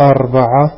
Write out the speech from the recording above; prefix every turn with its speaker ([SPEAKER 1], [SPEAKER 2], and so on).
[SPEAKER 1] أربعة